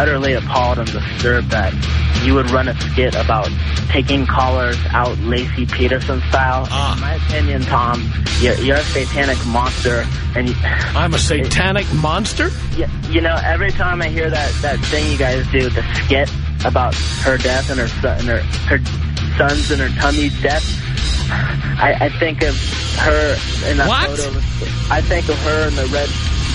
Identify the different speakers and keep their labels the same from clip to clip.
Speaker 1: utterly appalled and disturbed that you would run a skit about taking callers out Laci Peterson style.
Speaker 2: Ah.
Speaker 1: In my opinion, Tom, you're, you're a satanic monster. and
Speaker 2: I'm a satanic monster?
Speaker 1: you, you know, every time I hear that, that thing you guys do, the skit about her death and her son, and her, her sons and her tummy's death, I, I think of her in that
Speaker 2: What?
Speaker 1: photo. I think of her in the red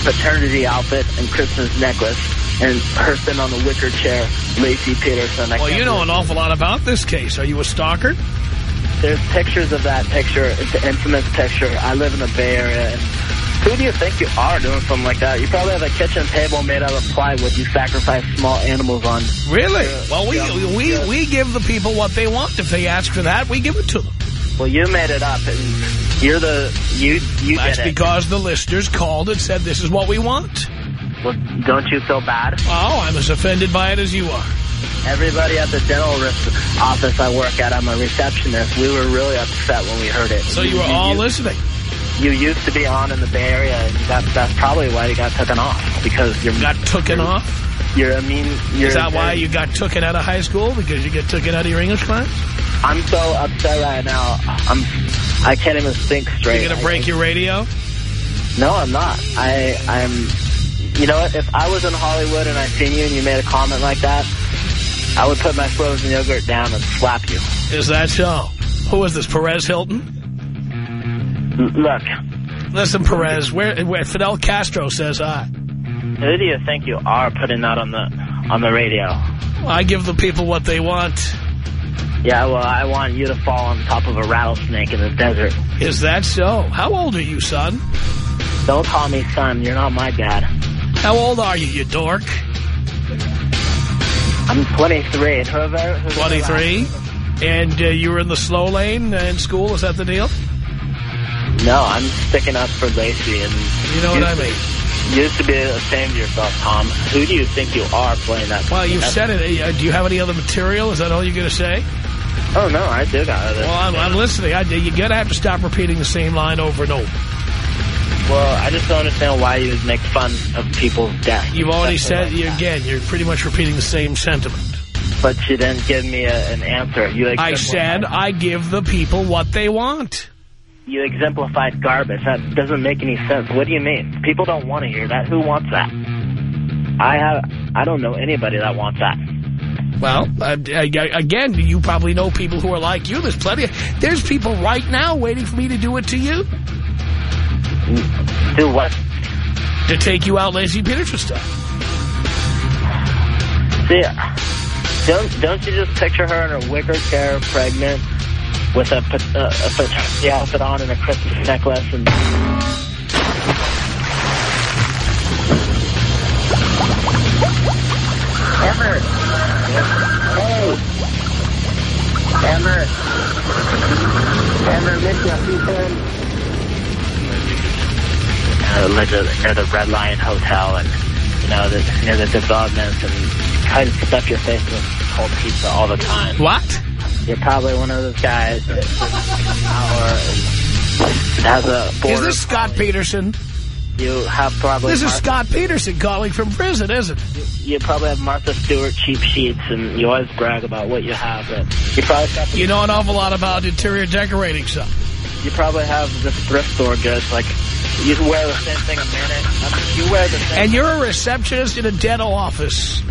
Speaker 1: paternity outfit and Christmas necklace and sitting on the wicker chair, Laci Peterson. I
Speaker 2: Well, you know an awful lot about this case. Are you a stalker?
Speaker 1: There's pictures of that picture. It's an infamous picture. I live in the Bay Area. And who do you think you are doing something like that? You probably have a kitchen table made out of plywood you sacrifice small animals on.
Speaker 2: Really? Well, we, we, we give the people what they want. If they ask for that, we give it to them.
Speaker 1: Well, you made it up, and you're the you you
Speaker 2: That's
Speaker 1: did it.
Speaker 2: because the listeners called and said this is what we want.
Speaker 1: Well, don't you feel bad?
Speaker 2: Oh, I'm as offended by it as you are.
Speaker 1: Everybody at the dental office I work at, I'm a receptionist. We were really upset when we heard it.
Speaker 2: So you were all
Speaker 1: you,
Speaker 2: listening.
Speaker 1: You used to be on in the Bay Area, and that, that's probably why you got taken off because you're
Speaker 2: Got tooken off?
Speaker 1: You're I mean you're
Speaker 2: Is that why you got tooken out of high school? Because you get tooken out of your English class?
Speaker 1: I'm so upset right now. I'm I can't even think straight.
Speaker 2: You're going to break
Speaker 1: I,
Speaker 2: your radio?
Speaker 1: No, I'm not. I I'm. You know what? If I was in Hollywood and I seen you and you made a comment like that, I would put my frozen yogurt down and slap you.
Speaker 2: Is that so? Who is this, Perez Hilton?
Speaker 1: L- Look,
Speaker 2: Listen, Perez, where, where Fidel Castro says hi.
Speaker 1: who do you think you are putting that on the on the radio?
Speaker 2: I give the people what they want.
Speaker 1: Yeah, well, I want you to fall on top of a rattlesnake in the desert.
Speaker 2: Is that so? How old are you, son?
Speaker 1: Don't call me son. You're not my dad.
Speaker 2: How old are you, you dork?
Speaker 1: I'm 23. and Whoever, whoever
Speaker 2: 23? And uh, you were in the slow lane in school? Is that the deal?
Speaker 1: No, I'm sticking up for Laci, and
Speaker 2: You know what I mean?
Speaker 1: you used to be ashamed of yourself, Tom. Who do you think you are playing that?
Speaker 2: Well, you've said it. Uh, do you have any other material? Is that all you're going to say?
Speaker 1: Oh no, I do got it.
Speaker 2: Well, I'm, I'm listening. I, you're going to have to stop repeating the same line over and over.
Speaker 1: Well, I just don't understand why you would make fun of people's death.
Speaker 2: You've already said,
Speaker 1: like
Speaker 2: you, again, you're pretty much repeating the same sentiment.
Speaker 1: But you didn't give me a, an answer. You
Speaker 2: I said I give the people what they want.
Speaker 1: you exemplified garbage. That doesn't make any sense. What do you mean? People don't want to hear that. Who wants that? I have. I don't know anybody that wants that.
Speaker 2: Well, uh, I- again, you probably know people who are like you. There's plenty of... There's people right now waiting for me to do it to you.
Speaker 1: Do what?
Speaker 2: To take you out Laci Peterson stuff.
Speaker 1: See, don't don't you just picture her in a wicker chair, pregnant, with a pat- uh, a paternity outfit on and a Christmas necklace and. Emmer. Hey. Emmer. Emmer, miss you. You. Uh, the, near the Red Lion Hotel and, you know, the, near the developments and try to stuff your face with cold pizza all the time.
Speaker 2: What?
Speaker 1: You're probably one of those guys that has a
Speaker 2: Is this Scott Peterson?
Speaker 1: You have probably
Speaker 2: This is
Speaker 1: Martha,
Speaker 2: Scott Peterson calling from prison, isn't it?
Speaker 1: You probably have Martha Stewart cheap sheets, and you always brag about what you have. But you probably
Speaker 2: You know an awful lot about interior decorating stuff.
Speaker 1: you probably have the thrift store goods. Like you wear the same thing a minute. I mean, you wear the same.
Speaker 2: And you're a receptionist in a dental office.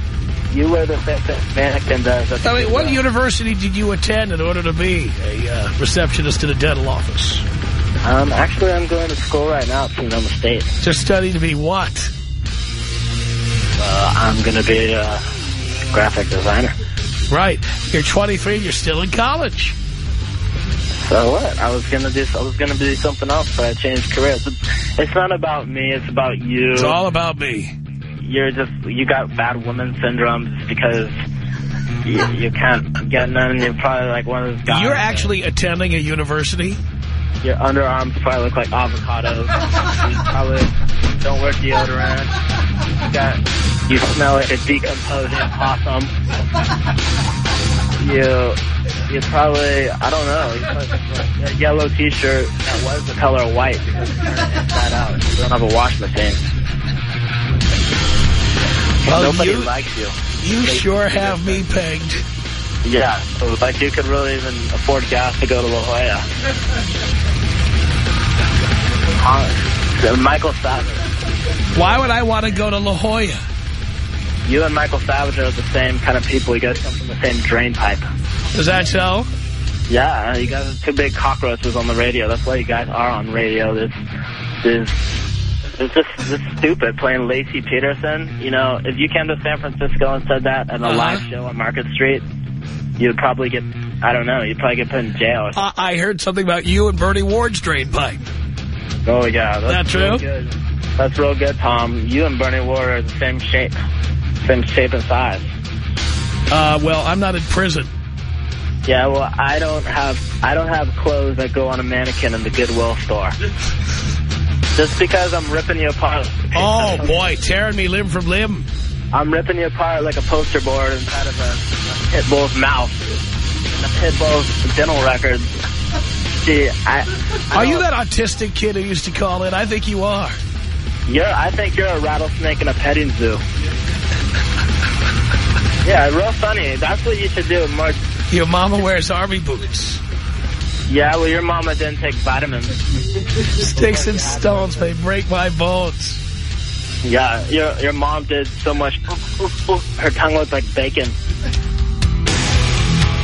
Speaker 1: you wear the same thing mannequin does.
Speaker 2: I mean, what university did you attend in order to be a uh, receptionist in a dental office?
Speaker 1: Um, actually, I'm going to school right now at Sonoma State.
Speaker 2: To study to be what?
Speaker 1: Uh, I'm going to be a graphic designer.
Speaker 2: Right. You're 23 and you're still in college.
Speaker 1: So what? I was gonna do. I was gonna do something else, but I changed careers. It's, not about me. It's about you.
Speaker 2: It's all about me.
Speaker 1: You're just you got bad woman syndrome because you, you can't get none. You're probably like one of those guys.
Speaker 2: You're actually attending a university?
Speaker 1: your underarms probably look like avocados. you probably don't wear deodorant. You got you smell like a decomposing possum. You you probably I don't know. Probably a yellow T-shirt that was the color white because you turned it inside out. You don't have a wash machine.
Speaker 2: Well,
Speaker 1: Nobody
Speaker 2: you,
Speaker 1: likes you.
Speaker 2: You
Speaker 1: They-
Speaker 2: sure have me pegged.
Speaker 1: Yeah, so like you could really even afford gas to go to La Jolla. Michael Savage.
Speaker 2: Why would I want to go to La Jolla?
Speaker 1: You and Michael Savage are the same kind of people. You guys come from the same drain pipe.
Speaker 2: Is that so?
Speaker 1: Yeah, you guys are two big cockroaches on the radio. That's why you guys are on radio. This, this, it's just this stupid playing Laci Peterson. You know, if you came to San Francisco and said that at a
Speaker 2: Uh-huh.
Speaker 1: live show on Market Street, you'd probably get, I don't know, you'd probably get put in jail.
Speaker 2: I, I heard something about you and Bernie Ward's drain pipe.
Speaker 1: oh yeah, that's
Speaker 2: That true?
Speaker 1: good. That's real good, Tom. You and Bernie Ward are the same shape, same shape and size.
Speaker 2: Uh, well, I'm not in prison.
Speaker 1: Yeah, well, I don't have I don't have clothes that go on a mannequin in the Goodwill store. Just because I'm ripping you apart.
Speaker 2: Oh, boy, tearing me limb from limb.
Speaker 1: I'm ripping you apart like a poster board inside of a, a pit bull's mouth. And a pit bull's dental records. See, I, I
Speaker 2: Are you that autistic kid who used to call in? I think you are.
Speaker 1: You're, I think you're a rattlesnake in a petting zoo. Yeah, real funny. That's what you should do. More.
Speaker 2: Your mama wears army boots.
Speaker 1: Yeah, well, your mama didn't take vitamins.
Speaker 2: Sticks and stones may break my bones.
Speaker 1: Yeah, your your mom did so much. Her tongue looked like bacon.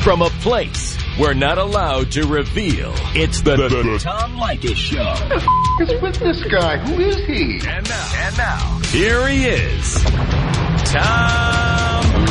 Speaker 3: From a place we're not allowed to reveal, it's the, Tom Leykis Show.
Speaker 4: The is with this guy? Who is he?
Speaker 3: And now, and now, here he is, Tom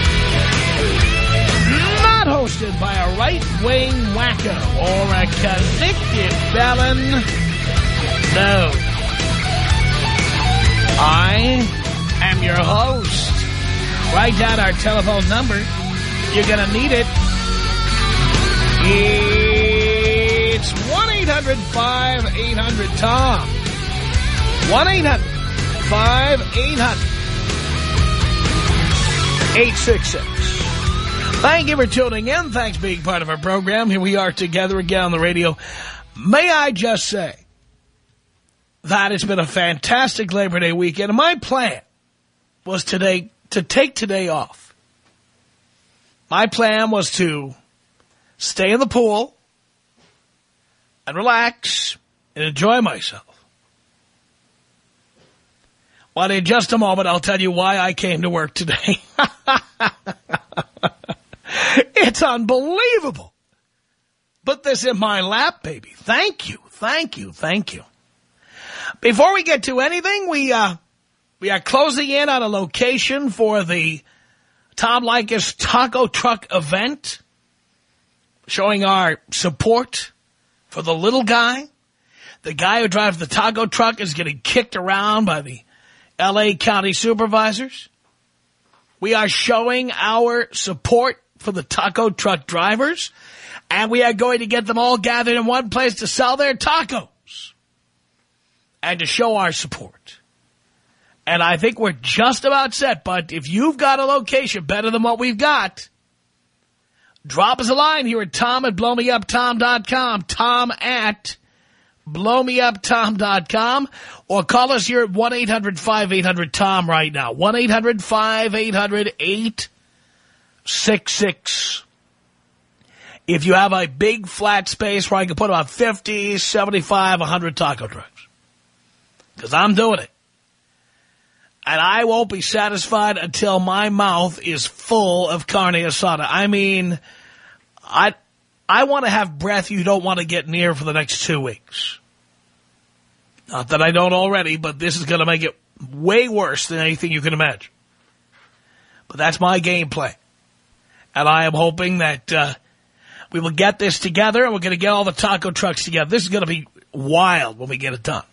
Speaker 2: hosted by a right-wing wacko or a convicted felon. No. I am your host. Write down our telephone number. You're going to need it. It's 1-800-5800-TOM. 1-800-5800-866. Thank you for tuning in. Thanks for being part of our program. Here we are together again on the radio. May I just say that it's been a fantastic Labor Day weekend. My plan was today to take today off. My plan was to stay in the pool and relax and enjoy myself. Well, in just a moment, I'll tell you why I came to work today. it's unbelievable. Put this in my lap, baby. Thank you, thank you, thank you. Before we get to anything, we uh, we are closing in on a location for the Tom Leykis Taco Truck event, showing our support for the little guy. The guy who drives the taco truck is getting kicked around by the L.A. County supervisors. We are showing our support for the taco truck drivers, and we are going to get them all gathered in one place to sell their tacos and to show our support. And I think we're just about set, but if you've got a location better than what we've got, drop us a line here at tom at blowmeuptom.com, tom at blowmeuptom.com, or call us here at 1-800-5800-TOM right now, 1-800-5800-866. If you have a big flat space where I can put about 50, 75, 100 taco trucks. Because I'm doing it. And I won't be satisfied until my mouth is full of carne asada. I mean, I I want to have breath you don't want to get near for the next two weeks. Not that I don't already, but this is going to make it way worse than anything you can imagine. But that's my game plan. And I am hoping that uh, we will get this together and we're going to get all the taco trucks together. This is going to be wild when we get it done.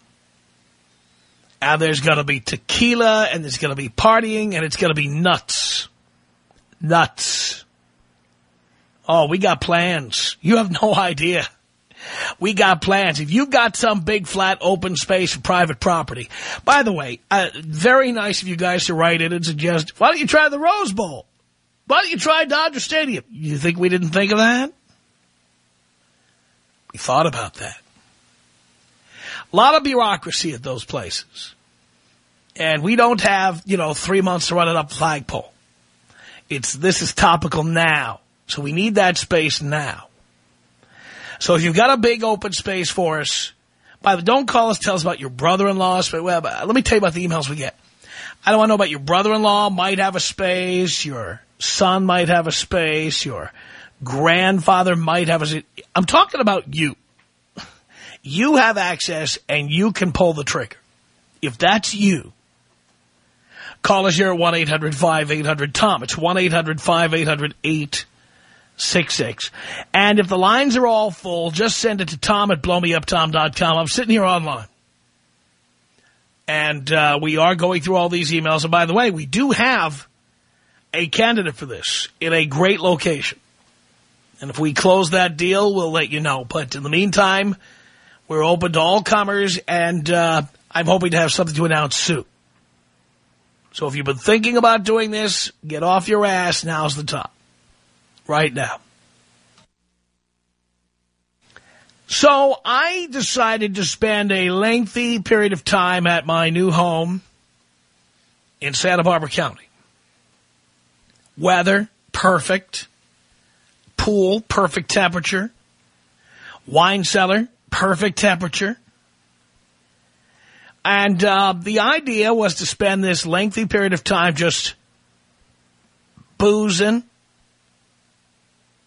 Speaker 2: And there's going to be tequila, and there's going to be partying, and it's going to be nuts. Nuts. Oh, we got plans. You have no idea. We got plans. If you've got some big flat open space of private property. By the way, uh, very nice of you guys to write in and suggest, why don't you try the Rose Bowl? Don't you try Dodger Stadium? You think we didn't think of that? We thought about that. A lot of bureaucracy at those places. And we don't have, you know, three months to run it up flagpole. It's, this is topical now. So we need that space now. So if you've got a big open space for us, by the don't call us, tell us about your brother-in-law. Well, let me tell you about the emails we get. I don't want to know about your brother-in-law might have a space, your son might have a space, your grandfather might have a... I'm talking about you. You have access and you can pull the trigger. If that's you, call us here at 1-800-5800-TOM. It's 1-800-5800-866. And if the lines are all full, just send it to tom at blowmeuptom.com. I'm sitting here online. And uh, we are going through all these emails. And by the way, we do have a candidate for this in a great location. And if we close that deal, we'll let you know. But in the meantime, we're open to all comers, and uh, I'm hoping to have something to announce soon. So if you've been thinking about doing this, get off your ass. Now's the time. Right now. So I decided to spend a lengthy period of time at my new home in Santa Barbara County. Weather, perfect. Pool, perfect temperature. Wine cellar, perfect temperature. And uh, the idea was to spend this lengthy period of time just boozing,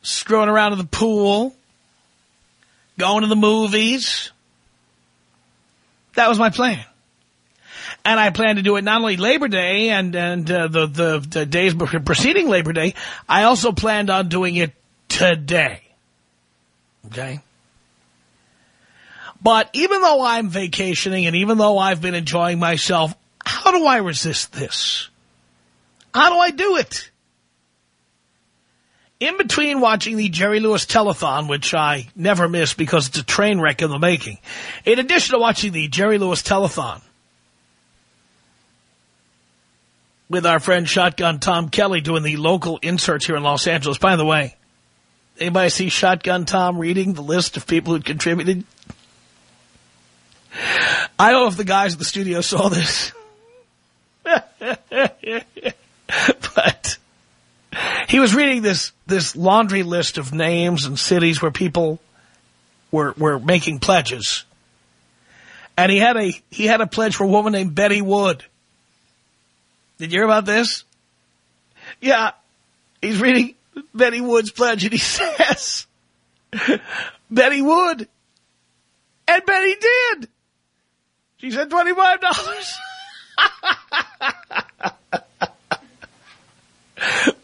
Speaker 2: screwing around in the pool, going to the movies. That was my plan. And I plan to do it not only Labor Day and, and uh, the, the, the days preceding Labor Day, I also planned on doing it today. Okay? But even though I'm vacationing and even though I've been enjoying myself, how do I resist this? How do I do it? In between watching the Jerry Lewis telethon, which I never miss because it's a train wreck in the making, in addition to watching the Jerry Lewis telethon with our friend Shotgun Tom Kelly doing the local inserts here in Los Angeles. By the way, anybody see Shotgun Tom reading the list of people who contributed? I don't know if the guys at the studio saw this. but he was reading this this laundry list of names and cities where people were were making pledges. And he had a he had a pledge for a woman named Betty Wood. Did you hear about this? Yeah. He's reading Betty Wood's pledge and he says Betty Wood. And Betty did. She said $25.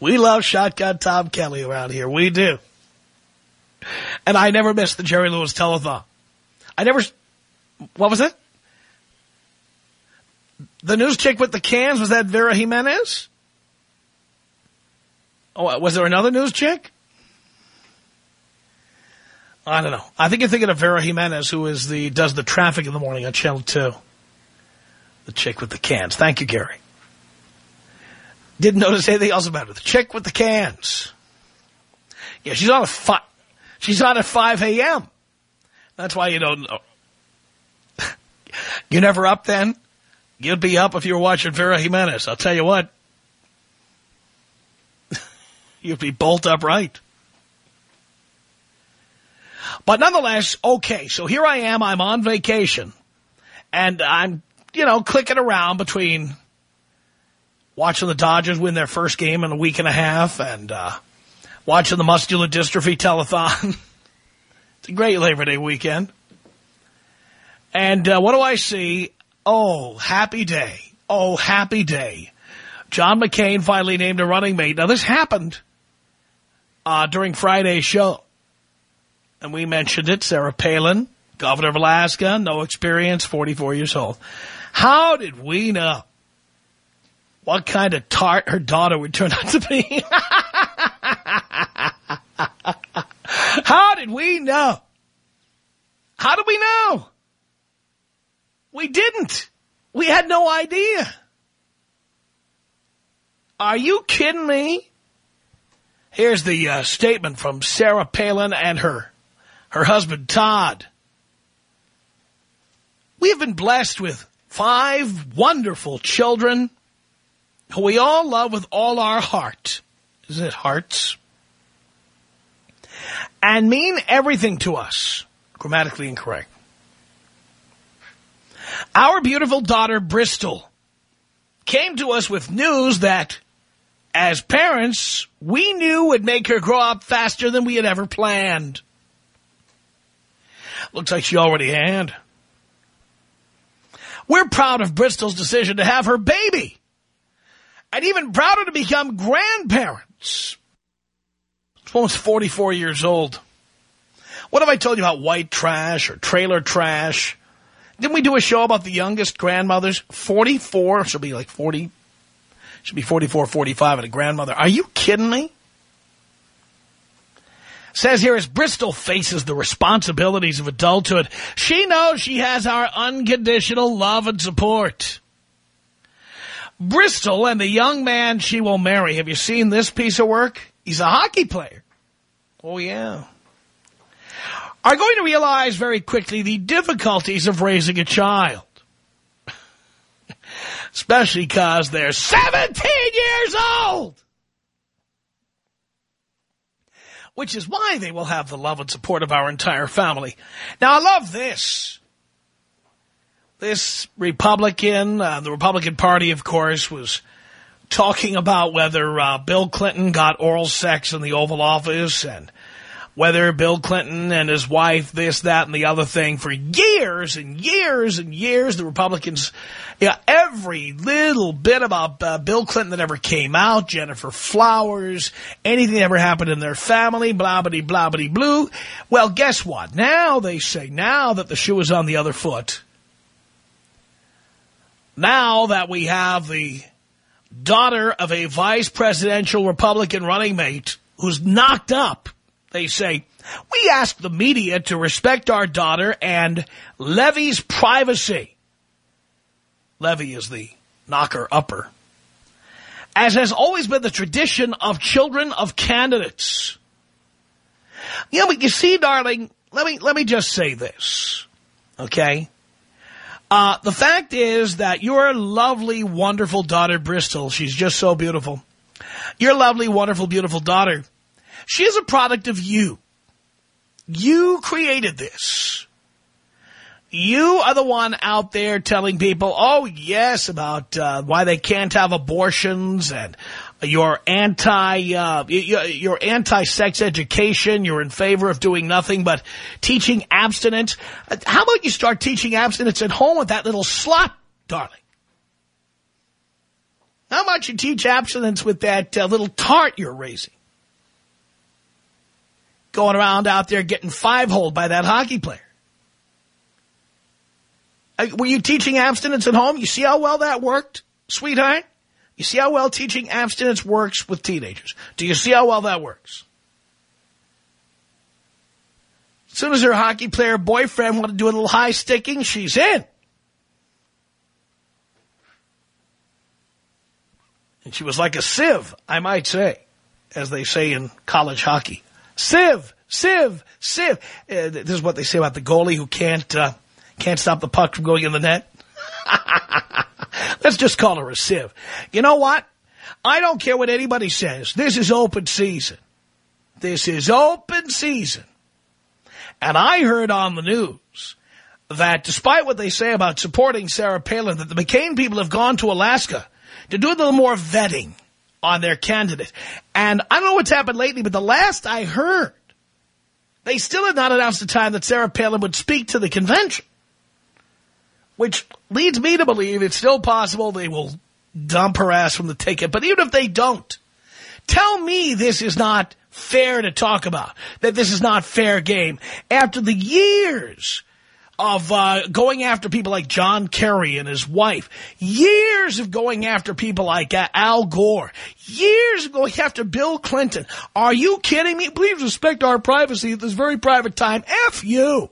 Speaker 2: we love Shotgun Tom Kelly around here. We do. And I never missed the Jerry Lewis telethon. I never... What was it? The news chick with the cans, was that Vera Jimenez? Oh, uh, was there another news chick? I don't know. I think you're thinking of Vera Jimenez, who is the does the traffic in the morning on Channel 2. The chick with the cans. Thank you, Gary. Didn't notice anything else about it. The chick with the cans. Yeah, she's on at five. She's on at 5 a.m. That's why you don't know. You're never up then? You'd be up if you were watching Vera Jimenez. I'll tell you what. You'd be bolt upright. But nonetheless, okay, so here I am. I'm on vacation. And I'm, you know, clicking around between watching the Dodgers win their first game in a week and a half and uh, watching the muscular dystrophy telethon. it's a great Labor Day weekend. And uh, what do I see? Oh, happy day. Oh, happy day. John McCain finally named a running mate. Now, this happened uh, during Friday's show. And we mentioned it, Sarah Palin, governor of Alaska, no experience, 44 years old. How did we know what kind of tart her daughter would turn out to be? How did we know? How did we know? We didn't. We had no idea. Are you kidding me? Here's the uh, statement from Sarah Palin and her, her husband Todd. We have been blessed with five wonderful children who we all love with all our heart. Isn't it hearts? And mean everything to us. Grammatically incorrect. Our beautiful daughter, Bristol, came to us with news that, as parents, we knew would make her grow up faster than we had ever planned. Looks like she already had. We're proud of Bristol's decision to have her baby. And even prouder to become grandparents. This woman's 44 years old. What have I told you about white trash or trailer trash? Didn't we do a show about the youngest grandmothers? 44. She'll be like 40. She'll be 44, 45 and a grandmother. Are you kidding me? Says here, as Bristol faces the responsibilities of adulthood, she knows she has our unconditional love and support. Bristol and the young man she will marry. Have you seen this piece of work? He's a hockey player. Oh, yeah. Are going to realize very quickly the difficulties of raising a child. Especially because they're 17 years old. Which is why they will have the love and support of our entire family. Now, I love this. This Republican, uh, the Republican Party, of course, was talking about whether uh, Bill Clinton got oral sex in the Oval Office and whether Bill Clinton and his wife, this, that, and the other thing, for years and years and years, the Republicans, yeah, every little bit about uh, Bill Clinton that ever came out, Gennifer Flowers, anything that ever happened in their family, blah, blah, blah, blah, blue. Well, guess what? Now they say, now that the shoe is on the other foot, now that we have the daughter of a vice presidential Republican running mate who's knocked up, they say, we ask the media to respect our daughter and Levi's privacy. Levi is the knocker-upper. As has always been the tradition of children of candidates. Know, but you see, darling, let me, let me just say this, okay? Uh, the fact is that your lovely, wonderful daughter, Bristol, she's just so beautiful. Your lovely, wonderful, beautiful daughter she is a product of you. You created this. You are the one out there telling people, oh, yes, about uh, why they can't have abortions and you're anti, uh, you're anti-sex education. You're in favor of doing nothing but teaching abstinence. How about you start teaching abstinence at home with that little slut, darling? How about you teach abstinence with that uh, little tart you're raising? Going around out there getting five-holed by that hockey player. Uh, were you teaching abstinence at home? You see how well that worked, sweetheart? You see how well teaching abstinence works with teenagers? Do you see how well that works? As soon as her hockey player boyfriend wanted to do a little high sticking, she's in. And she was like a sieve, I might say, as they say in college hockey. Sieve, sieve, sieve. Uh, this is what they say about the goalie who can't uh, can't stop the puck from going in the net. Let's just call her a sieve. You know what? I don't care what anybody says. This is open season. This is open season. And I heard on the news that despite what they say about supporting Sarah Palin, that the McCain people have gone to Alaska to do a little more vetting on their candidate. And I don't know what's happened lately, but the last I heard, they still had not announced the time that Sarah Palin would speak to the convention. Which leads me to believe it's still possible they will dump her ass from the ticket. But even if they don't, tell me this is not fair to talk about, that this is not fair game. After the years of uh, going after people like John Kerry and his wife, years of going after people like uh, Al Gore, years of going after Bill Clinton. Are you kidding me? Please respect our privacy at this very private time. F you.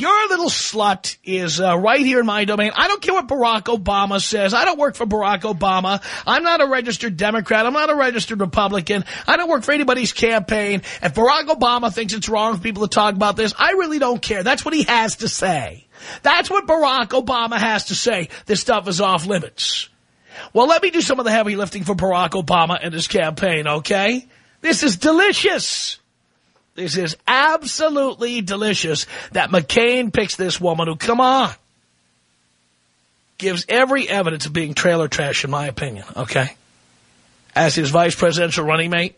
Speaker 2: Your little slut is uh, right here in my domain. I don't care what Barack Obama says. I don't work for Barack Obama. I'm not a registered Democrat. I'm not a registered Republican. I don't work for anybody's campaign. If Barack Obama thinks it's wrong for people to talk about this, I really don't care. That's what he has to say. That's what Barack Obama has to say. This stuff is off limits. Well, let me do some of the heavy lifting for Barack Obama and his campaign, okay? This is delicious. This is absolutely delicious that McCain picks this woman who, come on, gives every evidence of being trailer trash, in my opinion, okay, as his vice presidential running mate.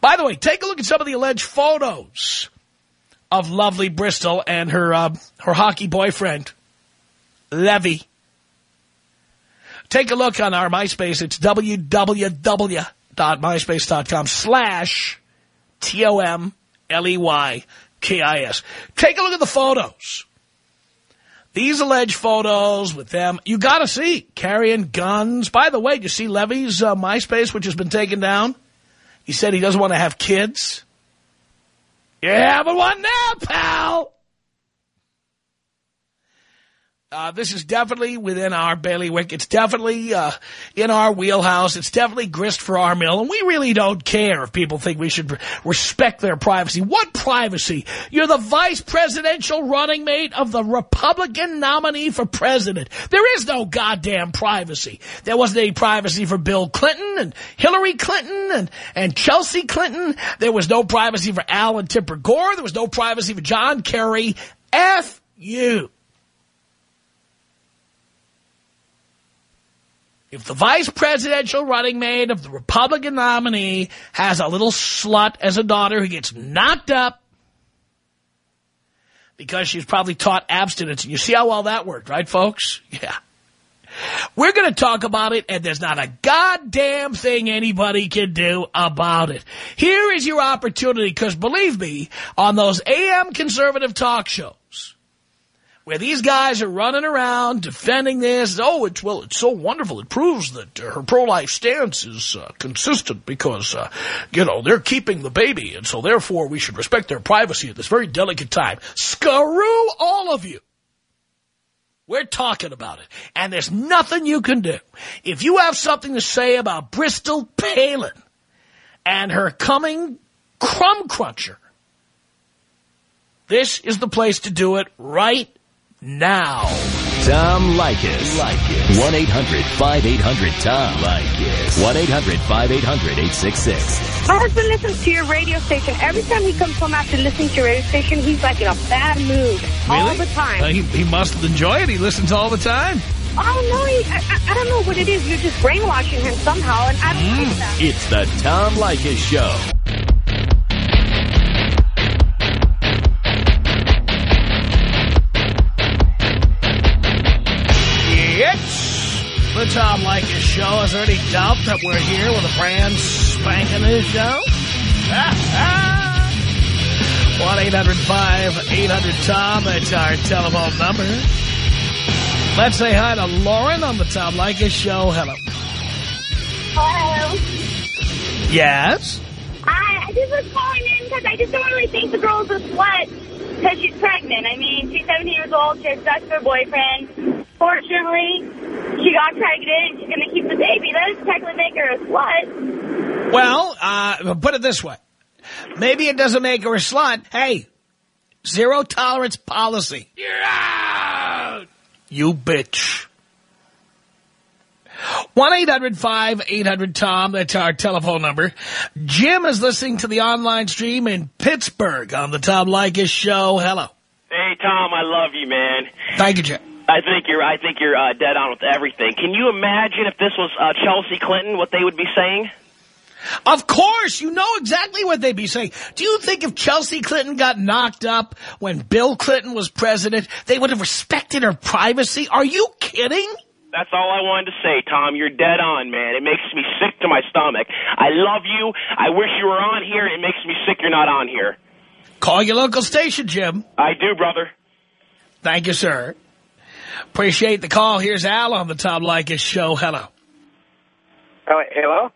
Speaker 2: By the way, take a look at some of the alleged photos of lovely Bristol and her, uh, her hockey boyfriend, Levi. Take a look on our MySpace. It's www.myspace.com slash T-O-M L-E-Y-K-I-S. Take a look at the photos. These alleged photos with them, you got to see, carrying guns. By the way, you see Levi's uh, MySpace, which has been taken down? He said he doesn't want to have kids. You having one now, pal? Uh, this is definitely within our bailiwick. It's definitely uh, in our wheelhouse. It's definitely grist for our mill. And we really don't care if people think we should respect their privacy. What privacy? You're the vice presidential running mate of the Republican nominee for president. There is no goddamn privacy. There wasn't any privacy for Bill Clinton and Hillary Clinton and, and Chelsea Clinton. There was no privacy for Al and Tipper Gore. There was no privacy for John Kerry. F you. If the vice presidential running mate of the Republican nominee has a little slut as a daughter who gets knocked up because she's probably taught abstinence, you see how well that worked, right, folks? Yeah. We're going to talk about it, and there's not a goddamn thing anybody can do about it. Here is your opportunity, because believe me, on those AM conservative talk shows, where these guys are running around defending this. Oh, it's well, it's so wonderful. It proves that her pro-life stance is uh, consistent because, uh, you know, they're keeping the baby, and so therefore we should respect their privacy at this very delicate time. Screw all of you. We're talking about it, and there's nothing you can do. If you have something to say about Bristol Palin and her coming crumb cruncher, this is the place to do it right now.
Speaker 3: Tom Leykis. Leykis. 1-800-5800-TOM. Leykis. 1-800-5800-866.
Speaker 5: My husband listens to your radio station. Every time he comes home after listening to your radio station, he's like in a bad mood all
Speaker 2: Really?
Speaker 5: the time.
Speaker 2: Uh, he, he must enjoy it. He listens all the time.
Speaker 5: oh, no, he, I, I- I don't know what it is. You're just brainwashing him somehow, and I don't
Speaker 2: Mm.
Speaker 5: like that.
Speaker 3: It's the Tom Leykis Show.
Speaker 2: The Tom Leykis Show. Is there any doubt that we're here with a brand spanking new show? 1-800-5800-TOM. That's our telephone number. Let's say hi to Lauren on the Tom Leykis Show. Hello.
Speaker 5: Hello.
Speaker 2: Yes?
Speaker 5: I, I just was calling in because I just don't really think the girl's a slut because she's pregnant. I mean, she's 17 years old. She has sex with her boyfriend. Fortunately, she got pregnant and she's going to keep the baby. That doesn't technically make her a slut.
Speaker 2: Well, uh, put it this way. Maybe it doesn't make her a slut. Hey, zero tolerance policy. You're out! You bitch. 1-800-5800-TOM. That's our telephone number. Jim is listening to the online stream in Pittsburgh on the Tom Leykis Show. Hello.
Speaker 6: Hey Tom, I love you, man.
Speaker 2: Thank you, Jim.
Speaker 6: I think you're I think you're uh, dead on with everything. Can you imagine if this was uh, Chelsea Clinton, what they would be saying?
Speaker 2: Of course, you know exactly what they'd be saying. Do you think if Chelsea Clinton got knocked up when Bill Clinton was president, they would have respected her privacy? Are you kidding?
Speaker 6: That's all I wanted to say, Tom. You're dead on, man. It makes me sick to my stomach. I love you. I wish you were on here. It makes me sick you're not on here.
Speaker 2: Call your local station, Jim.
Speaker 6: I do, brother.
Speaker 2: Thank you, sir. Appreciate the call. Here's Al on the Tom Leykis show. Hello.
Speaker 7: Oh, hello?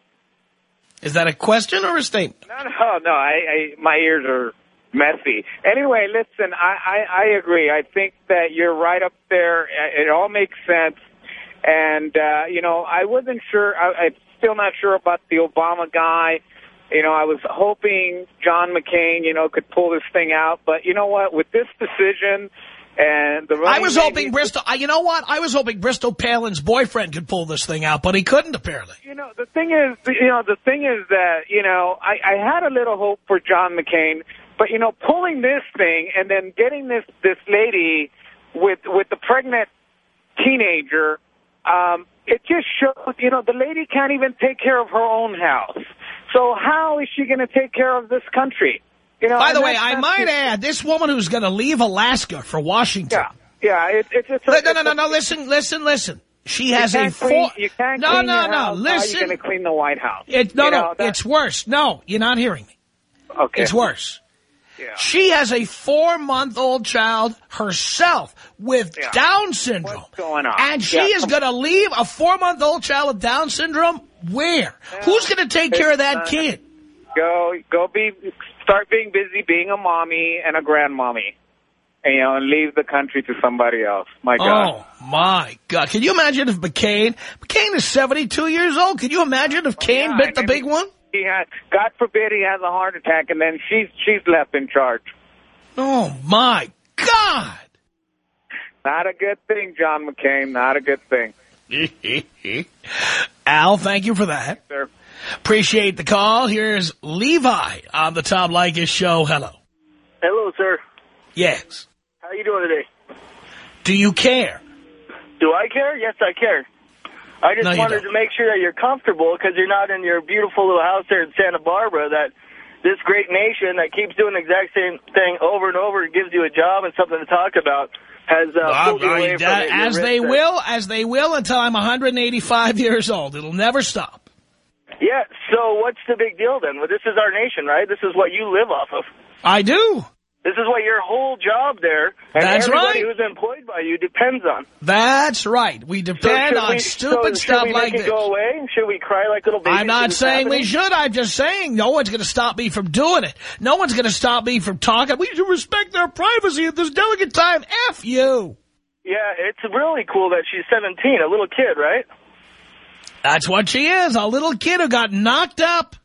Speaker 2: Is that a question or a statement?
Speaker 7: No, no, no. I, I my ears are messy. Anyway, listen, I, I, I agree. I think that you're right up there. It all makes sense. And, uh, you know, I wasn't sure. I, I'm still not sure about the Obama guy. You know, I was hoping John McCain, you know, could pull this thing out. But you know what? With this decision and the
Speaker 2: I was hoping Bristol, uh, you know what? I was hoping Bristol Palin's boyfriend could pull this thing out, but he couldn't apparently.
Speaker 7: You know, the thing is, you know, the thing is that, you know, I, I had a little hope for John McCain, but, you know, pulling this thing and then getting this, this lady with, with the pregnant teenager, um, it just shows, you know, the lady can't even take care of her own house. So how is she going to take care of this country? You know,
Speaker 2: By the way, I might add, this woman who's going to leave Alaska for Washington.
Speaker 7: Yeah, yeah, it, it's it's a-
Speaker 2: No, no, no, no, listen, listen, listen. She has a four...
Speaker 7: you can't
Speaker 2: no,
Speaker 7: clean
Speaker 2: no, no,
Speaker 7: house. How are you going to clean the White House?
Speaker 2: It, no,
Speaker 7: You
Speaker 2: no,
Speaker 7: know, that-
Speaker 2: it's worse. No, you're not hearing me.
Speaker 7: okay.
Speaker 2: It's worse.
Speaker 7: Yeah.
Speaker 2: She has a four-month-old child herself with
Speaker 7: Yeah.
Speaker 2: Down syndrome.
Speaker 7: What's going on?
Speaker 2: And she
Speaker 7: Yeah,
Speaker 2: is going to leave a four-month-old child with Down syndrome where? Who's going to take care of that kid?
Speaker 7: Go, go be, start being busy being a mommy and a grandmommy. And, you know, and leave the country to somebody else. My oh, God.
Speaker 2: Oh, my God. Can you imagine if McCain... McCain is 72 years old. Can you imagine if oh, Kane
Speaker 7: yeah,
Speaker 2: bit the big one?
Speaker 7: He had, God forbid he has a heart attack and then she's, she's left in charge.
Speaker 2: Oh, my God.
Speaker 7: Not a good thing, John McCain. Not a good thing.
Speaker 2: Al, thank you for that.
Speaker 7: Sir.
Speaker 2: Appreciate the call. Here's Levi on the Tom Leykis show. Hello.
Speaker 8: Hello, sir.
Speaker 2: Yes.
Speaker 8: How you doing today?
Speaker 2: Do you care?
Speaker 8: Do I care? Yes, I care. I just
Speaker 2: No,
Speaker 8: wanted to make sure that you're comfortable because you're not in your beautiful little house there in Santa Barbara that this great nation that keeps doing the exact same thing over and over and gives you a job and something to talk about has uh, pulled you away from
Speaker 2: uh,
Speaker 8: it.
Speaker 2: As they will, as they will until I'm 185 years old. It'll never stop.
Speaker 8: Yeah, so what's the big deal then? Well, this is our nation, right? This is what you live off of.
Speaker 2: I do.
Speaker 8: This is what your whole job there and
Speaker 2: That's
Speaker 8: everybody
Speaker 2: right.
Speaker 8: who's employed by you depends on.
Speaker 2: That's right. We depend
Speaker 8: should
Speaker 2: on
Speaker 8: we-
Speaker 2: stupid
Speaker 8: so
Speaker 2: stuff
Speaker 8: we
Speaker 2: like this.
Speaker 8: it go away? Should we cry like little babies?
Speaker 2: I'm not saying we should. I'm just saying no one's going to stop me from doing it. No one's going to stop me from talking. We should respect their privacy at this delicate time. F you.
Speaker 8: Yeah, it's really cool that she's 17, a little kid, right?
Speaker 2: That's what she is, a little kid who got knocked up.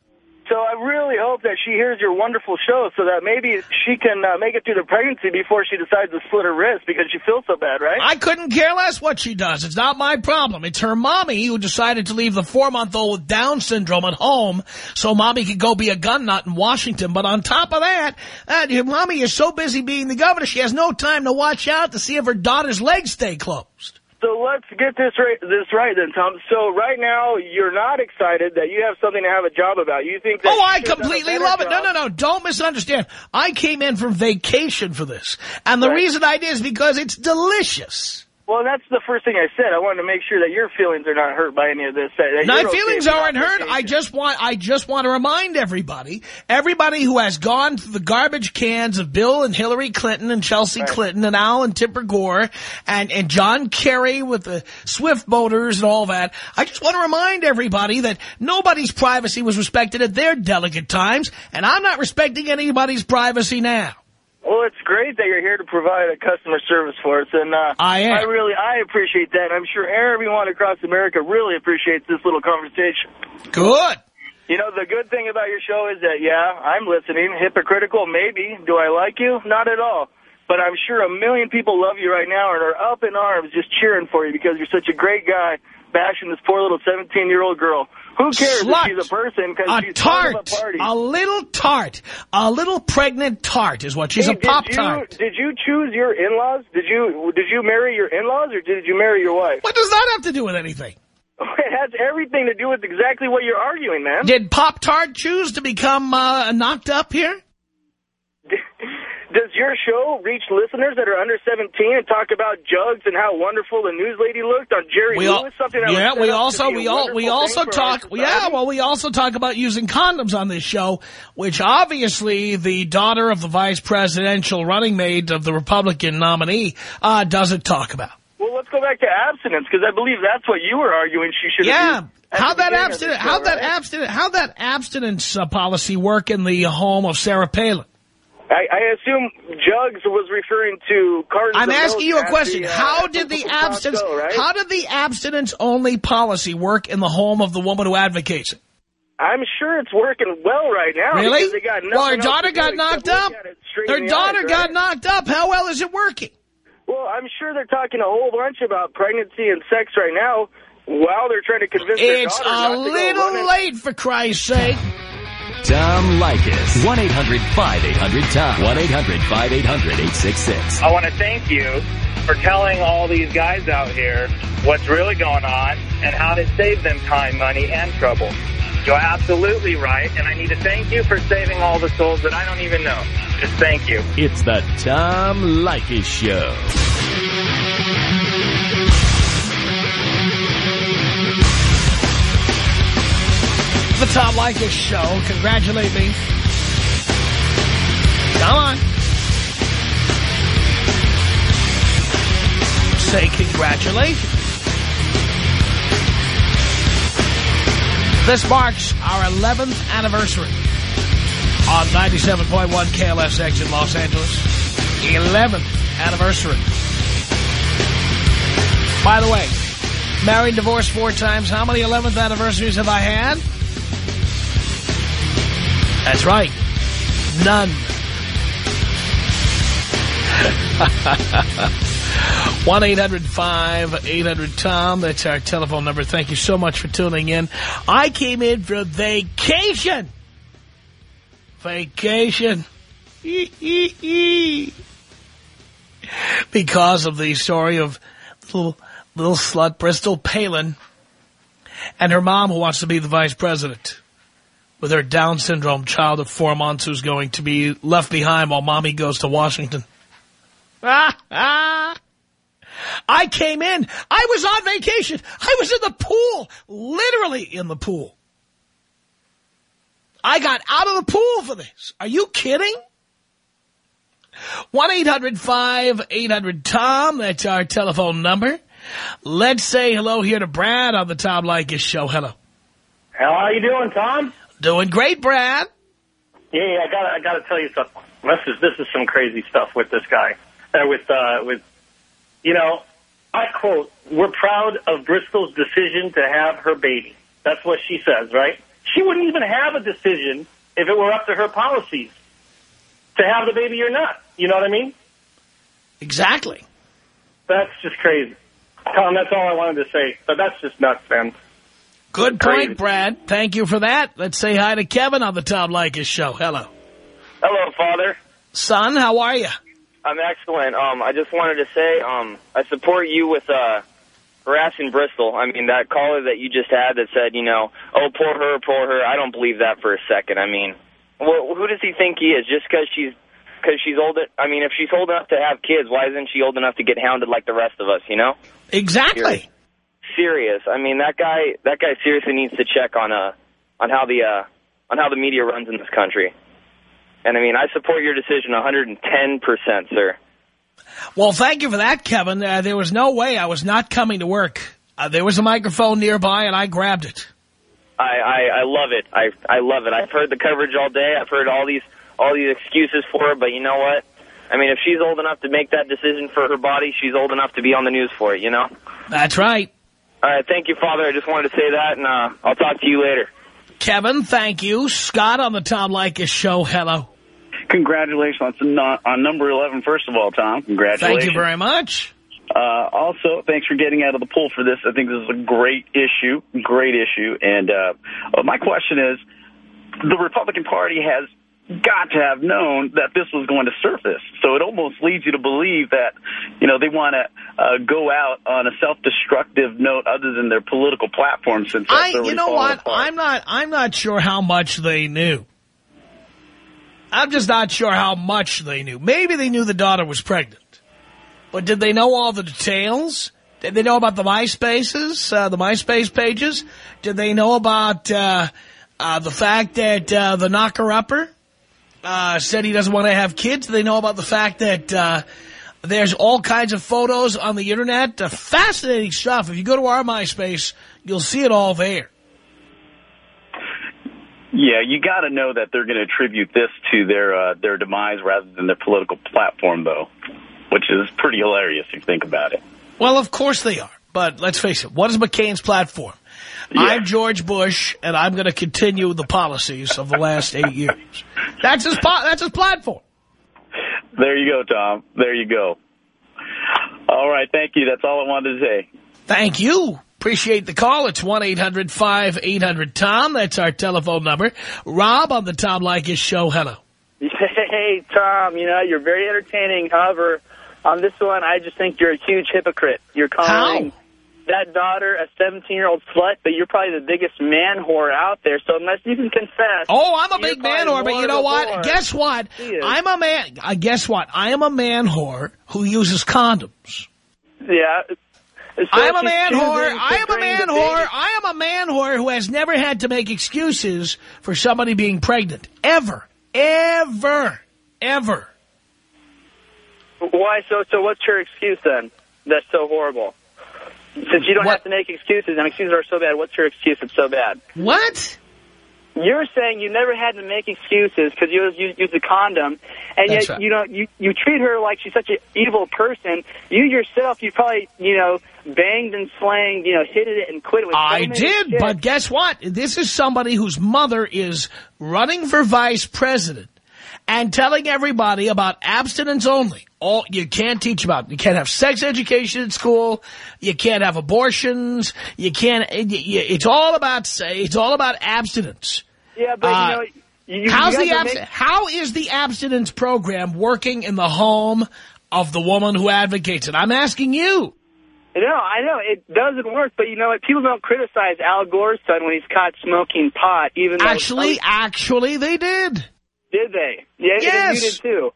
Speaker 8: So I really hope that she hears your wonderful show so that maybe she can uh, make it through the pregnancy before she decides to split her wrist because she feels so bad, right?
Speaker 2: I couldn't care less what she does. It's not my problem. It's her mommy who decided to leave the four-month-old with Down syndrome at home so mommy could go be a gun nut in Washington. But on top of that, uh, your mommy is so busy being the governor, she has no time to watch out to see if her daughter's legs stay closed.
Speaker 8: So let's get this right, this right then, Tom. So right now, you're not excited that you have something to have a job about. You think that
Speaker 2: Oh, I
Speaker 8: should have done a
Speaker 2: completely love it. No, no, no. Don't misunderstand. I came in from vacation for this. And the
Speaker 8: Right.
Speaker 2: reason I did is because it's delicious.
Speaker 8: Well, that's the first thing I said. I wanted to make sure that your feelings are not hurt by any of this.
Speaker 2: My
Speaker 8: okay
Speaker 2: feelings aren't hurt. I just want I just want to remind everybody, everybody who has gone through the garbage cans of Bill and Hillary Clinton and Chelsea Clinton and Al and Tipper Gore and, and John Kerry with the Swift Boaters and all that. I just want to remind everybody that nobody's privacy was respected at their delicate times, and I'm not respecting anybody's privacy now.
Speaker 8: Well, it's great that you're here to provide a customer service for us, and uh,
Speaker 2: I am.
Speaker 8: I really I appreciate that. I'm sure everyone across America really appreciates this little conversation.
Speaker 2: Good.
Speaker 8: You know, the good thing about your show is that, yeah, I'm listening. Hypocritical, maybe. Do I like you? Not at all. But I'm sure a million people love you right now and are up in arms just cheering for you because you're such a great guy bashing this poor little 17-year-old girl. Who cares
Speaker 2: Slut.
Speaker 8: if she's a person because
Speaker 2: A
Speaker 8: she's part of a party.
Speaker 2: A little tart. A little pregnant tart is what she's
Speaker 8: Hey,
Speaker 2: a pop
Speaker 8: did you,
Speaker 2: tart.
Speaker 8: Did you choose your in-laws? Did you did you marry your in-laws or did you marry your wife?
Speaker 2: What does that have to do with anything?
Speaker 8: It has everything to do with exactly what you're arguing, man.
Speaker 2: Did Pop Tart choose to become uh, knocked up here?
Speaker 8: Does your show reach listeners that are under 17 and talk about jugs and how wonderful the news lady looked on Jerry
Speaker 2: We
Speaker 8: Lewis? something
Speaker 2: yeah, we also we all we also
Speaker 8: thing for our
Speaker 2: talk. Yeah, well, we also talk about using condoms on this show, which obviously the daughter of the vice presidential running mate of the Republican nominee uh, doesn't talk about.
Speaker 8: Well, let's go back to abstinence because I believe that's what you were arguing she should
Speaker 2: Yeah. How that abstinence? How that
Speaker 8: right?
Speaker 2: abstinence? How that abstinence uh, policy work in the home of Sarah Palin?
Speaker 8: I, I assume Jugs was referring to cartons
Speaker 2: I'm
Speaker 8: of
Speaker 2: asking you a question.
Speaker 8: the, uh,
Speaker 2: how did the abstinence?
Speaker 8: right?
Speaker 2: How did the abstinence only policy work in the home of the woman who advocates it?
Speaker 8: I'm sure it's working well right now.
Speaker 2: Really?
Speaker 8: They got
Speaker 2: Well, her daughter got knocked up.
Speaker 8: at it straight in
Speaker 2: Her daughter
Speaker 8: eyes,
Speaker 2: got
Speaker 8: right?
Speaker 2: knocked up. How well is it working?
Speaker 8: Well, I'm sure they're talking a whole bunch about pregnancy and sex right now while they're trying to convince their
Speaker 2: It's
Speaker 8: daughter
Speaker 2: a
Speaker 8: go
Speaker 2: little late, for Christ's sake.
Speaker 3: Tom Leykis. 1-800-5800-TOM. 1-800-5800-866.
Speaker 9: I want to thank you for telling all these guys out here what's really going on and how to save them time, money, and trouble. You're absolutely right, and I need to thank you for saving all the souls that I don't even know. Just thank you.
Speaker 3: It's the Tom Leykis Show.
Speaker 2: The Tom Leykis Show. Congratulate me. Come on. Say congratulations. This marks our 11th anniversary on 97.1 KLSX in Los Angeles. 11th anniversary. By the way, married, divorced four times. How many 11th anniversaries have I had? That's right. None. one 800 tom That's our telephone number. Thank you so much for tuning in. I came in for vacation. Vacation. because of the story of little, little slut Bristol Palin and her mom who wants to be the vice president with her Down syndrome child of four months who's going to be left behind while mommy goes to Washington. I came in. I was on vacation. I was in the pool, literally in the pool. I got out of the pool for this. Are you kidding? 1-800-5800-TOM. That's our telephone number. Let's say hello here to Brad on the Tom Leykis show. Hello.
Speaker 9: How are you doing, Tom?
Speaker 2: Doing great, Brad.
Speaker 9: Yeah, yeah, I got I got to tell you something. This is this is some crazy stuff with this guy. Uh, with uh, with you know, I quote: "We're proud of Bristol's decision to have her baby." That's what she says, right? She wouldn't even have a decision if it were up to her policies to have the baby or not. You know what I mean?
Speaker 2: Exactly.
Speaker 9: That's just crazy. Tom, that's all I wanted to say. But that's just nuts, man.
Speaker 2: Good point, Brad. Thank you for that. Let's say hi to Kevin on the Tom Leykis show. Hello.
Speaker 6: Hello, Father.
Speaker 2: Son, how are you?
Speaker 6: I'm excellent. Um, I just wanted to say, um, I support you with uh, harassing Bristol. I mean, that caller that you just had that said, you know, oh, poor her, poor her. I don't believe that for a second. I mean, well, who does he think he is? Just because she's because she's old. I mean, if she's old enough to have kids, why isn't she old enough to get hounded like the rest of us? You know?
Speaker 2: Exactly.
Speaker 6: Serious. I mean, that guy. That guy seriously needs to check on uh on how the uh on how the media runs in this country. And I mean, I support your decision 110 percent, sir.
Speaker 2: Well, thank you for that, Kevin. Uh, there was no way I was not coming to work. Uh, there was a microphone nearby, and I grabbed it.
Speaker 6: I, I I love it. I I love it. I've heard the coverage all day. I've heard all these all these excuses for her, but you know what? I mean, if she's old enough to make that decision for her body, she's old enough to be on the news for it. You know.
Speaker 2: That's right.
Speaker 6: All right. Thank you, Father. I just wanted to say that, and uh, I'll talk to you later.
Speaker 2: Kevin, thank you. Scott on the Tom Leykis show. Hello.
Speaker 10: Congratulations on, on number 11, first of all, Tom. Congratulations.
Speaker 2: Thank you very much.
Speaker 10: Uh, also, thanks for getting out of the pool for this. I think this is a great issue, great issue. And uh, uh, my question is, the Republican Party has got to have known that this was going to surface. So it almost leads you to believe that, you know, they want to uh, go out on a self-destructive note other than their political platform since
Speaker 2: I, you know what?
Speaker 10: apart.
Speaker 2: I'm not. I'm not sure how much they knew. I'm just not sure how much they knew. Maybe they knew the daughter was pregnant. But did they know all the details? Did they know about the MySpaces, uh, the MySpace pages? Did they know about uh, uh, the fact that uh, the knocker-upper uh, said he doesn't want to have kids? They know about the fact that uh, there's all kinds of photos on the Internet? Uh, fascinating stuff. If you go to our MySpace, you'll see it all there.
Speaker 10: Yeah, you got to know that they're going to attribute this to their uh, their demise rather than their political platform, though, which is pretty hilarious if you think about it.
Speaker 2: Well, of course they are. But let's face it, what is McCain's platform? Yeah. I'm George Bush, and I'm going to continue the policies of the last eight years. That's his that's his platform.
Speaker 10: There you go, Tom. There you go. All right, thank you. That's all I wanted to say.
Speaker 2: Thank you. Appreciate the call. It's 1-800-5800-TOM. That's our telephone number. Rob on the Tom Leykis show. Hello.
Speaker 11: Hey, Tom. You know, you're very entertaining. However, on this one, I just think you're a huge hypocrite. You're calling
Speaker 2: How?
Speaker 11: That daughter a 17-year-old slut, but you're probably the biggest man whore out there. So unless you can confess...
Speaker 2: Oh, I'm a big man whore, but you know what?
Speaker 11: Whore.
Speaker 2: Guess what? I'm a man... Uh, guess what? I am a man whore who uses condoms.
Speaker 11: Yeah. So
Speaker 2: I am a man whore. I am a man whore. I am a man whore who has never had to make excuses for somebody being pregnant. Ever. Ever. Ever.
Speaker 11: Why? So, so what's your excuse then? That's so horrible. Since you don't have to make excuses, and excuses are so bad, what's your excuse that's so bad?
Speaker 2: What?
Speaker 11: You're saying you never had to make excuses because you use, use a condom, and
Speaker 2: That's
Speaker 11: yet
Speaker 2: right.
Speaker 11: you know you you treat her like she's such an evil person. You yourself, you probably you know banged and slanged, you know, hit it and quit it. With
Speaker 2: I did, but guess what? This is somebody whose mother is running for vice president and telling everybody about abstinence only. All you can't teach about. You can't have sex education in school. You can't have abortions. You can't. it- you- It's all about. Say it's all about abstinence.
Speaker 11: Yeah, but
Speaker 2: Uh,
Speaker 11: you know. You, you
Speaker 2: How's
Speaker 11: guys
Speaker 2: the abs- how is the abstinence program working in the home of the woman who advocates it? I'm asking you.
Speaker 11: No, I know it doesn't work, but you know what? People don't criticize Al Gore's son when he's caught smoking pot, even though
Speaker 2: Actually, actually, they did.
Speaker 11: Did they? Yeah,
Speaker 2: Yes.
Speaker 11: you did too.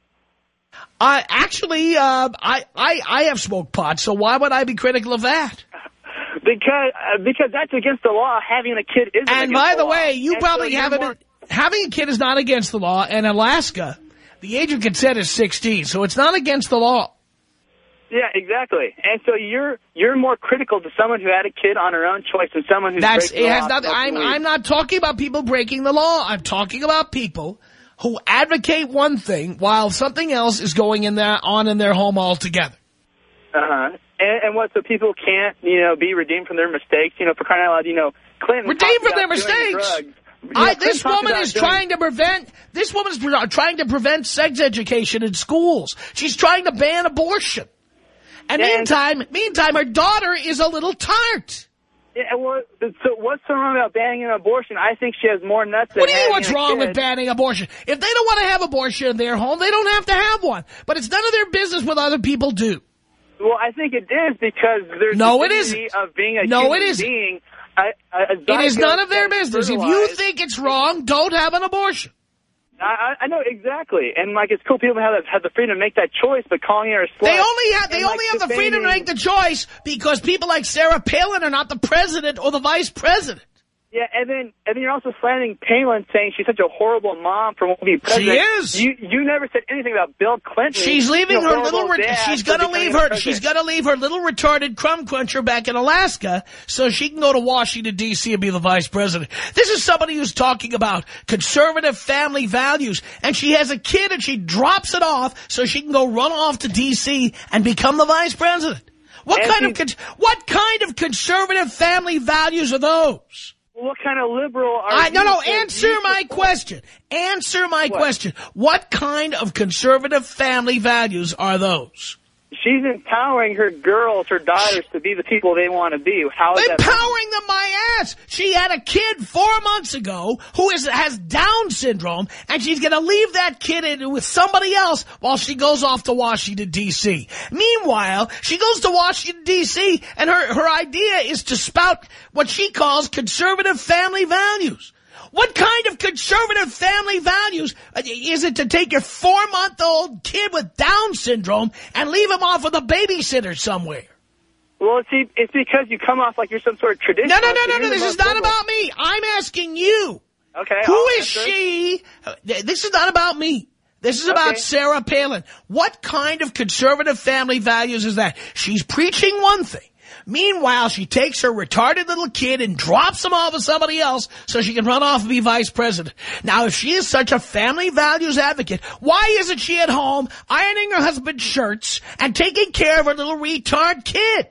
Speaker 2: I actually, uh, I, I, I have smoked pot, so why would I be critical of that?
Speaker 11: Because uh, because that's against the law. Having a kid isn't.
Speaker 2: And by the
Speaker 11: law.
Speaker 2: way, you
Speaker 11: And
Speaker 2: probably
Speaker 11: you're
Speaker 2: haven't
Speaker 11: more-
Speaker 2: having a kid is not against the law. In Alaska, the age of consent is 16, so it's not against the law.
Speaker 11: Yeah, exactly. And so you're you're more critical to someone who had a kid on her own choice than someone who's
Speaker 2: That's it has nothing. I'm. I'm not talking about people breaking the law. I'm talking about people who advocate one thing while something else is going in there on in their home altogether.
Speaker 11: Uh-huh. And, and what, so people can't, you know, be redeemed from their mistakes? You know, for crying out loud, you know, Clinton
Speaker 2: Redeemed from their mistakes.
Speaker 11: You know,
Speaker 2: I, this woman is
Speaker 11: doing-
Speaker 2: trying to prevent. This woman is trying to prevent sex education in schools. She's trying to ban abortion. And meantime, meantime, her daughter is a little tart.
Speaker 11: Well, so what's so wrong about banning an abortion? I think she has more nuts than
Speaker 2: What do you mean? What's wrong with banning abortion? If they don't want to have abortion in their home, they don't have to have one. But it's none of their business what other people do.
Speaker 11: Well, I think it is because there's
Speaker 2: No, it isn't.
Speaker 11: of being a
Speaker 2: No,
Speaker 11: human
Speaker 2: it isn't.
Speaker 11: being. A, a
Speaker 2: It is none of their business. If you think it's wrong, don't have an abortion.
Speaker 11: I, I know exactly, and like it's cool people have the, have the freedom to make that choice, but calling her a slut.
Speaker 2: They only have they
Speaker 11: and, like,
Speaker 2: only have the freedom to make the choice because people like Sarah Palin are not the president or the vice president.
Speaker 11: Yeah, and then and then you're also slandering Palin, saying she's such a horrible mom for wanting to be president.
Speaker 2: is.
Speaker 11: You you never said anything about Bill Clinton.
Speaker 2: She's leaving her little. She's gonna leave her. She's gonna leave her little retarded crumb cruncher back in Alaska so she can go to Washington D.C. and be the vice president. This is somebody who's talking about conservative family values, and she has a kid and she drops it off so she can go run off to D.C. and become the vice president. What
Speaker 11: And
Speaker 2: kind of what kind of conservative family values are those?
Speaker 11: What kind of liberal are
Speaker 2: I,
Speaker 11: you?
Speaker 2: no, no, answer my
Speaker 11: support?
Speaker 2: question. Answer my question. What kind of conservative family values are those?
Speaker 11: She's empowering her girls, her daughters, to be the people they want to be. How is that?
Speaker 2: Empowering them my ass. She had a kid four months ago who is has Down syndrome, and she's going to leave that kid in with somebody else while she goes off to Washington, D.C. Meanwhile, she goes to Washington, D.C., and her, her idea is to spout what she calls conservative family values. What kind of conservative family values uh, is it to take your four-month-old kid with Down syndrome and leave him off with a babysitter somewhere?
Speaker 11: Well, see, it's because you come off like you're some sort of traditional.
Speaker 2: No, no, no, no, no. This is not about me. I'm asking you.
Speaker 11: Okay.
Speaker 2: Who is she? Uh, This is not about me. This is about
Speaker 11: Okay.
Speaker 2: Sarah Palin. What kind of conservative family values is that? She's preaching one thing. Meanwhile, she takes her retarded little kid and drops him off with somebody else so she can run off and be vice president. Now, if she is such a family values advocate, why isn't she at home ironing her husband's shirts and taking care of her little retard kid?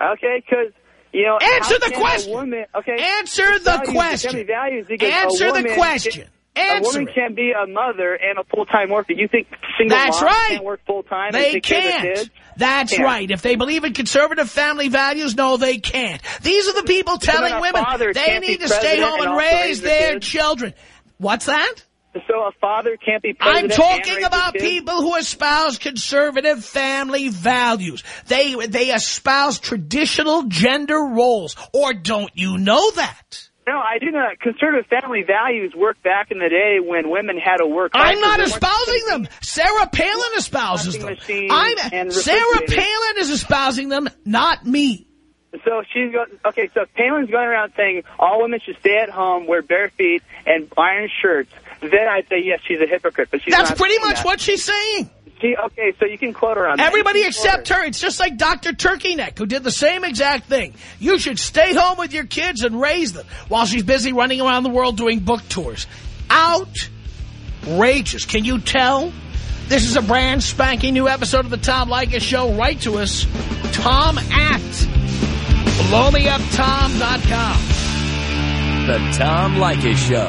Speaker 11: Okay, because you know.
Speaker 2: Answer the question.
Speaker 11: woman, okay.
Speaker 2: Answer the question.
Speaker 11: family Values
Speaker 2: Answer the question. Answer
Speaker 11: a woman
Speaker 2: it.
Speaker 11: can be a mother and a full-time worker. You think single
Speaker 2: That's
Speaker 11: moms
Speaker 2: right.
Speaker 11: can't work full-time
Speaker 2: They
Speaker 11: take care of their
Speaker 2: can't. That's
Speaker 11: Can't.
Speaker 2: right. If they believe in conservative family values, no, they can't. These are the people telling women they need to stay home
Speaker 11: and
Speaker 2: and raise
Speaker 11: raise their kids?
Speaker 2: children. What's that?
Speaker 11: So a father can't be
Speaker 2: I'm talking about people who espouse conservative family values. They they espouse traditional gender roles. Or don't you know that?
Speaker 11: No, I do not. Conservative family values worked back in the day when women had to work.
Speaker 2: I'm not
Speaker 11: because there weren't
Speaker 2: espousing them. Sarah Palin espouses them. I'm Sarah. Palin is espousing them, not me.
Speaker 11: So she's go okay. So Palin's going around saying all women should stay at home, wear bare feet, and iron shirts. Then I'd say yes, she's a hypocrite. But she's
Speaker 2: That's pretty much
Speaker 11: that.
Speaker 2: what she's saying.
Speaker 11: She okay. So you can quote her on that.
Speaker 2: Everybody
Speaker 11: You can
Speaker 2: except her. It's just like Dr. Turkey Neck, who did the same exact thing. You should stay home with your kids and raise them while she's busy running around the world doing book tours. Outrageous. Can you tell? This is a brand spanking new episode of the Tom Leykis Show. Write to us, tom at blowmeuptom.com.
Speaker 3: The Tom Leykis Show.